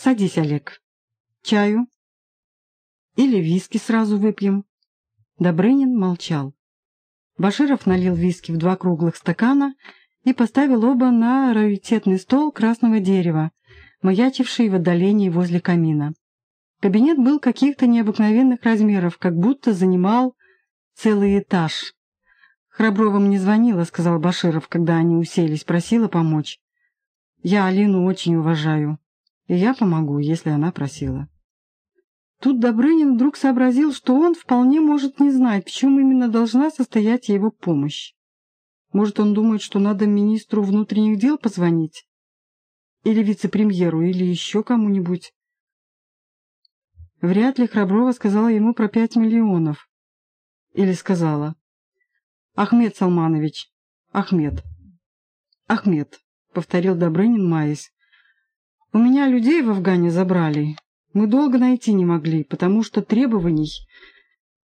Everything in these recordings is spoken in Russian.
Садись, Олег. Чаю? Или виски сразу выпьем?» Добрынин молчал. Баширов налил виски в два круглых стакана и поставил оба на раритетный стол красного дерева, маячивший в отдалении возле камина. Кабинет был каких-то необыкновенных размеров, как будто занимал целый этаж. «Храброва мне звонила», — сказал Баширов, когда они уселись, просила помочь. «Я Алину очень уважаю, и я помогу, если она просила». Тут Добрынин вдруг сообразил, что он вполне может не знать, в чем именно должна состоять его помощь. Может, он думает, что надо министру внутренних дел позвонить? Или вице-премьеру, или еще кому-нибудь? Вряд ли Храброва сказала ему про пять миллионов. Или сказала. «Ахмед Салманович, Ахмед, Ахмед», — повторил Добрынин, маясь. «У меня людей в Афгане забрали. Мы долго найти не могли, потому что требований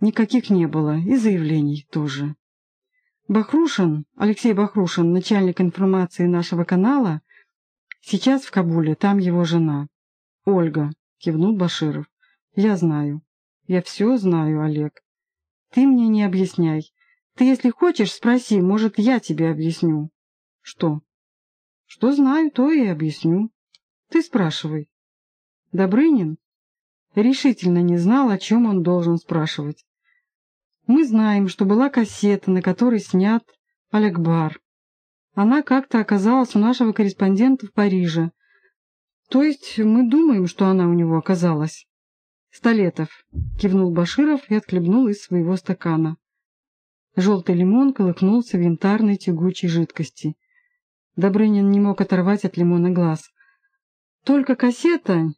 никаких не было, и заявлений тоже. Бахрушин, Алексей Бахрушин, начальник информации нашего канала, сейчас в Кабуле, там его жена. Ольга, кивнул Баширов. Я знаю. Я все знаю, Олег. Ты мне не объясняй. Ты, если хочешь, спроси, может, я тебе объясню. Что? Что знаю, то и объясню. Ты спрашивай. Добрынин решительно не знал, о чем он должен спрашивать. Мы знаем, что была кассета, на которой снят Алякбар. Она как-то оказалась у нашего корреспондента в Париже. То есть мы думаем, что она у него оказалась. «Столетов», — кивнул Баширов и отхлебнул из своего стакана. Желтый лимон колыхнулся в янтарной тягучей жидкости. Добрынин не мог оторвать от лимона глаз. «Только кассета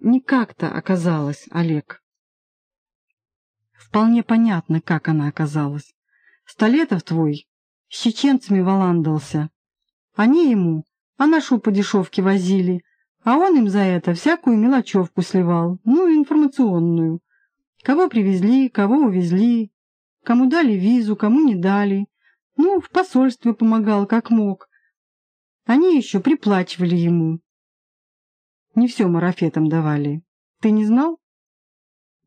не как-то оказалась, Олег». «Вполне понятно, как она оказалась. Столетов твой с чеченцами валандался. Они ему, а нашу по дешевке возили, а он им за это всякую мелочевку сливал, ну, информационную. Кого привезли, кого увезли, кому дали визу, кому не дали. Ну, в посольстве помогал, как мог. Они еще приплачивали ему. Не все марафетам давали. Ты не знал?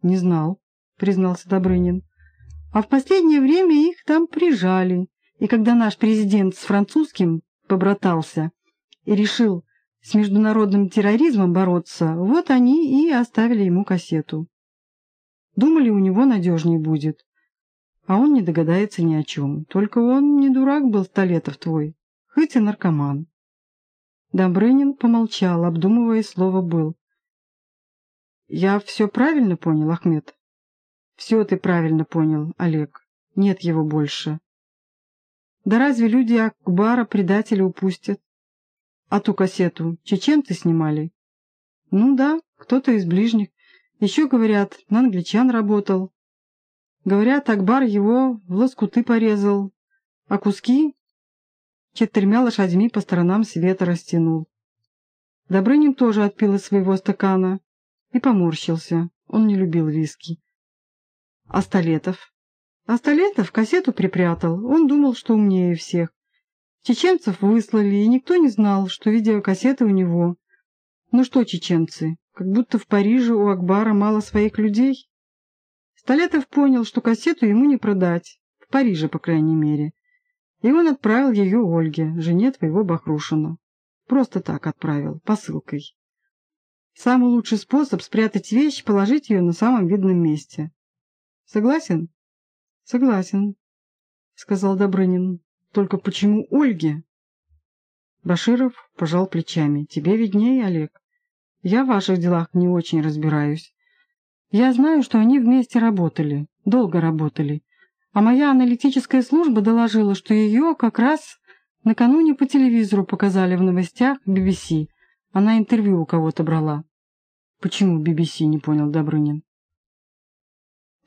Не знал, признался Добрынин. А в последнее время их там прижали. И когда наш президент с французским побратался и решил с международным терроризмом бороться, вот они и оставили ему кассету. Думали, у него надежней будет. А он не догадается ни о чем. Только он не дурак был, Столетов твой, хоть и наркоман. Добрынин помолчал, обдумывая слово «был». «Я все правильно понял, Ахмед?» «Все ты правильно понял, Олег. Нет его больше». «Да разве люди Акбара предателя упустят? А ту кассету чеченцы снимали? Ну да, кто-то из ближних. Еще, говорят, на англичан работал. Говорят, Акбар его в лоскуты порезал, а куски четырьмя лошадьми по сторонам света растянул. Добрынин тоже отпил из своего стакана и поморщился. Он не любил виски. А Столетов? А Столетов кассету припрятал. Он думал, что умнее всех. Чеченцев выслали, и никто не знал, что видеокассеты у него. Ну что, чеченцы, как будто в Париже у Акбара мало своих людей? Столетов понял, что кассету ему не продать, в Париже, по крайней мере. И он отправил ее Ольге, жене твоего Бахрушина. Просто так отправил, посылкой. Самый лучший способ спрятать вещь — положить ее на самом видном месте. Согласен? Согласен, — сказал Добрынин. Только почему Ольге? Баширов пожал плечами. Тебе виднее, Олег. Я в ваших делах не очень разбираюсь. Я знаю, что они вместе работали, долго работали. А моя аналитическая служба доложила, что ее как раз накануне по телевизору показали в новостях BBC. Она интервью у кого-то брала. Почему BBC, не понял Добрынин.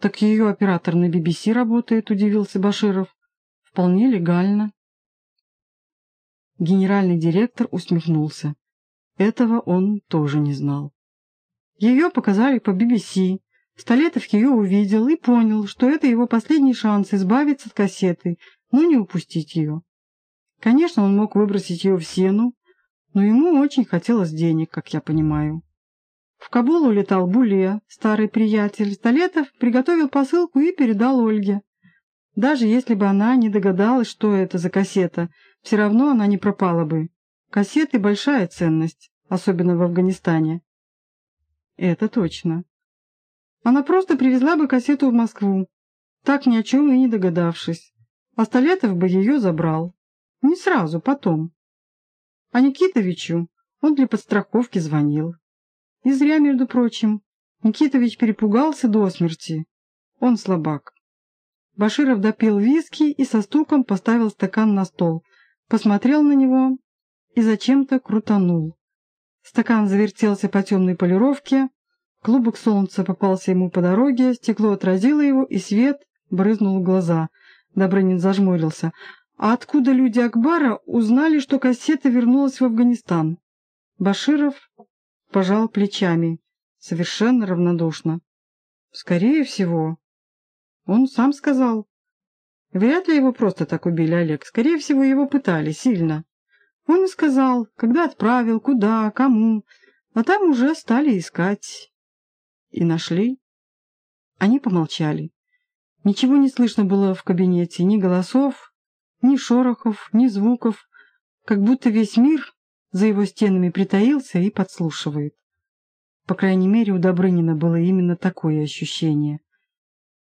Так ее оператор на BBC работает, удивился Баширов. Вполне легально. Генеральный директор усмехнулся. Этого он тоже не знал. Ее показали по BBC. Столетов ее увидел и понял, что это его последний шанс избавиться от кассеты, но не упустить ее. Конечно, он мог выбросить ее в сену, но ему очень хотелось денег, как я понимаю. В Кабул улетал Буле, старый приятель. Столетов приготовил посылку и передал Ольге. Даже если бы она не догадалась, что это за кассета, все равно она не пропала бы. Кассеты – большая ценность, особенно в Афганистане. Это точно. Она просто привезла бы кассету в Москву, так ни о чем и не догадавшись. А Столетов бы ее забрал. Не сразу, потом. А Никитовичу он для подстраховки звонил. И зря, между прочим. Никитович перепугался до смерти. Он слабак. Баширов допил виски и со стуком поставил стакан на стол, посмотрел на него и зачем-то крутанул. Стакан завертелся по темной полировке, клубок солнца попался ему по дороге, стекло отразило его, и свет брызнул в глаза. Добрынин зажмурился. А откуда люди Акбара узнали, что кассета вернулась в Афганистан? Баширов пожал плечами, совершенно равнодушно. Скорее всего. Он сам сказал. Вряд ли его просто так убили, Олег. Скорее всего, его пытали сильно. Он и сказал, когда отправил, куда, кому. А там уже стали искать. И нашли. Они помолчали. Ничего не слышно было в кабинете, ни голосов, ни шорохов, ни звуков, как будто весь мир за его стенами притаился и подслушивает. По крайней мере, у Добрынина было именно такое ощущение.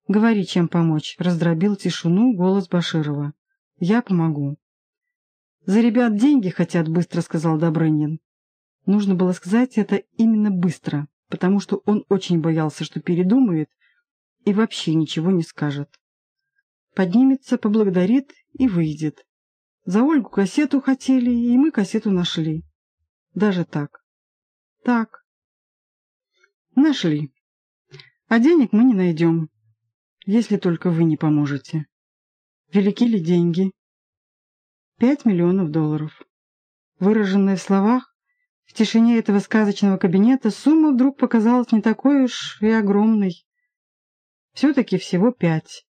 «Говори, чем помочь», — раздробил тишину голос Баширова. «Я помогу». «За ребят деньги хотят быстро», — сказал Добрынин. Нужно было сказать это именно быстро, потому что он очень боялся, что передумает и вообще ничего не скажет. Поднимется, поблагодарит и выйдет. За Ольгу кассету хотели, и мы кассету нашли. Даже так. Так. Нашли. А денег мы не найдем, если только вы не поможете. Велики ли деньги? Пять миллионов долларов. Выраженная в словах, в тишине этого сказочного кабинета сумма вдруг показалась не такой уж и огромной. Все-таки всего пять.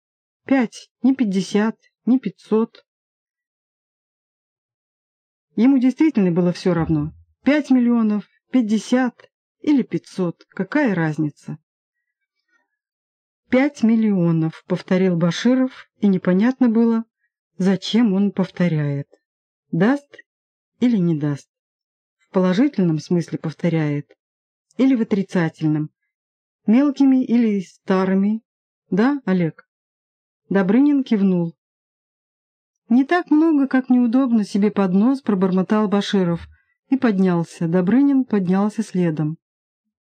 Пять, не пятьдесят, не пятьсот. Ему действительно было все равно. Пять миллионов, пятьдесят или пятьсот. Какая разница? «Пять миллионов», — повторил Баширов, и непонятно было, зачем он повторяет. Даст или не даст? В положительном смысле повторяет или в отрицательном? Мелкими или старыми? Да, Олег? Добрынин кивнул. «Не так много, как неудобно себе под нос», — пробормотал Баширов и поднялся. Добрынин поднялся следом.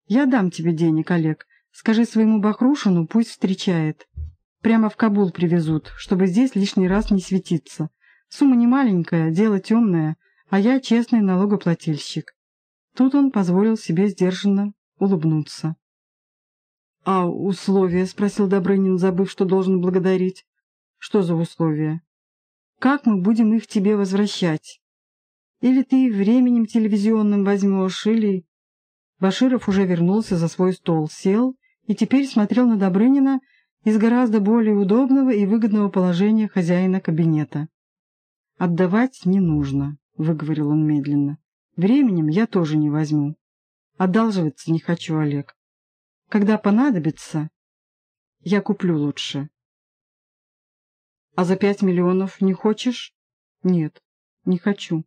«Я дам тебе денег, Олег. Скажи своему Бахрушину, пусть встречает. Прямо в Кабул привезут, чтобы здесь лишний раз не светиться. Сумма не маленькая, дело темное, а я честный налогоплательщик». Тут он позволил себе сдержанно улыбнуться. «А условия?» — спросил Добрынин, забыв, что должен благодарить. «Что за условия?» «Как мы будем их тебе возвращать? Или ты временем телевизионным возьмешь, или...» Баширов уже вернулся за свой стол, сел и теперь смотрел на Добрынина из гораздо более удобного и выгодного положения хозяина кабинета. «Отдавать не нужно», — выговорил он медленно. «Временем я тоже не возьму. Одалживаться не хочу, Олег. Когда понадобится, я куплю лучше. А за пять миллионов не хочешь? Нет, не хочу.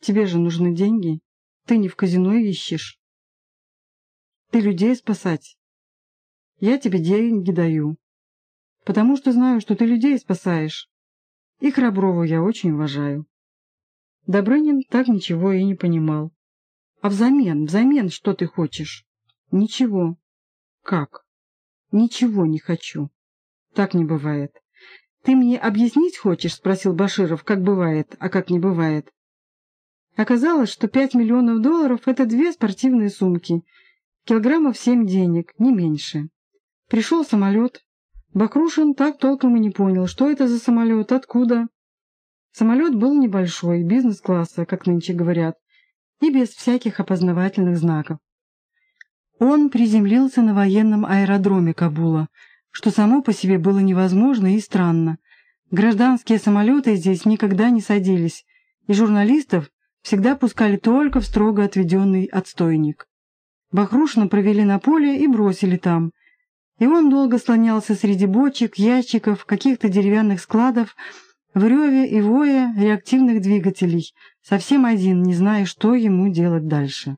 Тебе же нужны деньги. Ты не в казино ищешь. Ты людей спасать. Я тебе деньги даю. Потому что знаю, что ты людей спасаешь. И Храброву я очень уважаю. Добрынин так ничего и не понимал. А взамен, взамен что ты хочешь? Ничего. Как? Ничего не хочу. Так не бывает. Ты мне объяснить хочешь? Спросил Баширов, как бывает, а как не бывает. Оказалось, что пять миллионов долларов — это две спортивные сумки. Килограммов семь денег, не меньше. Пришел самолет. Бакрушин так толком и не понял, что это за самолет, откуда. Самолет был небольшой, бизнес-класса, как нынче говорят, и без всяких опознавательных знаков. Он приземлился на военном аэродроме Кабула, что само по себе было невозможно и странно. Гражданские самолеты здесь никогда не садились, и журналистов всегда пускали только в строго отведенный отстойник. Бахрушина провели на поле и бросили там. И он долго слонялся среди бочек, ящиков, каких-то деревянных складов, в реве и вое реактивных двигателей, совсем один, не зная, что ему делать дальше.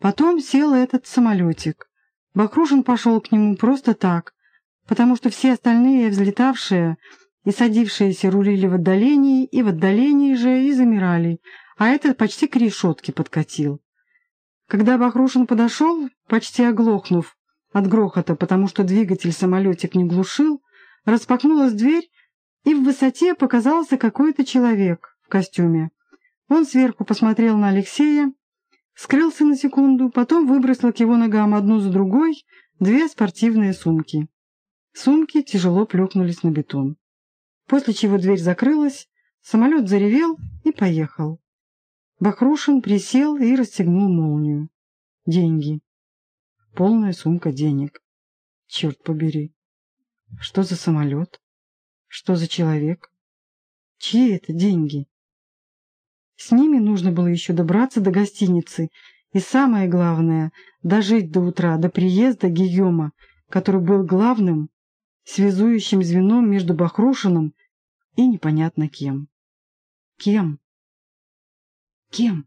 Потом сел этот самолетик. Бахрушин пошел к нему просто так, потому что все остальные взлетавшие и садившиеся рулили в отдалении, и в отдалении же и замирали, а этот почти к решетке подкатил. Когда Бахрушин подошел, почти оглохнув от грохота, потому что двигатель самолетик не глушил, распахнулась дверь, и в высоте показался какой-то человек в костюме. Он сверху посмотрел на Алексея, скрылся на секунду, потом выбросил к его ногам одну за другой две спортивные сумки. Сумки тяжело плюхнулись на бетон. После чего дверь закрылась, самолет заревел и поехал. Бахрушин присел и расстегнул молнию. Деньги. Полная сумка денег. Черт побери. Что за самолет? Что за человек? Чьи это деньги? С ними нужно было еще добраться до гостиницы и, самое главное, дожить до утра, до приезда Гийома, который был главным связующим звеном между Бахрушиным и непонятно кем. Кем? Кем?